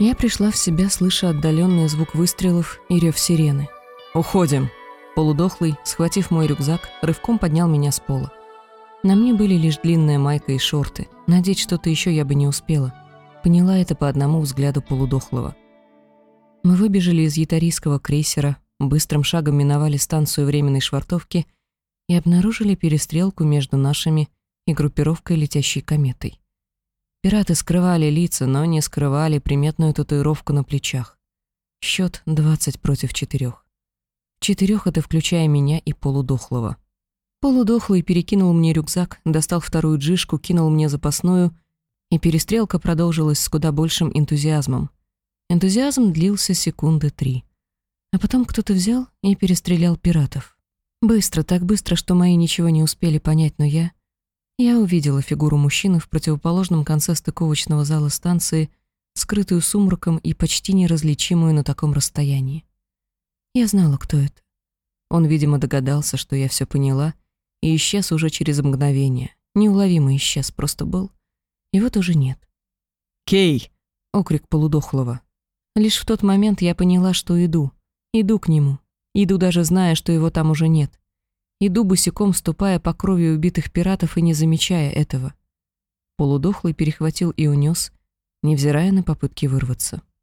Я пришла в себя, слыша отдаленный звук выстрелов и рев сирены. «Уходим!» Полудохлый, схватив мой рюкзак, рывком поднял меня с пола. На мне были лишь длинная майка и шорты. Надеть что-то еще я бы не успела. Поняла это по одному взгляду полудохлого. Мы выбежали из ятарийского крейсера, быстрым шагом миновали станцию временной швартовки и обнаружили перестрелку между нашими и группировкой летящей кометой. Пираты скрывали лица, но не скрывали приметную татуировку на плечах. Счет 20 против четырех. Четырех это включая меня и полудохлого. Полудохлый перекинул мне рюкзак, достал вторую джишку, кинул мне запасную, и перестрелка продолжилась с куда большим энтузиазмом. Энтузиазм длился секунды три. А потом кто-то взял и перестрелял пиратов. Быстро, так быстро, что мои ничего не успели понять, но я... Я увидела фигуру мужчины в противоположном конце стыковочного зала станции, скрытую сумраком и почти неразличимую на таком расстоянии. Я знала, кто это. Он, видимо, догадался, что я все поняла, и исчез уже через мгновение. Неуловимо исчез, просто был. И вот уже нет. «Кей!» — окрик полудохлого. Лишь в тот момент я поняла, что иду. Иду к нему. Иду даже зная, что его там уже нет. Иду босиком, ступая по крови убитых пиратов и не замечая этого. Полудохлый перехватил и унес, невзирая на попытки вырваться.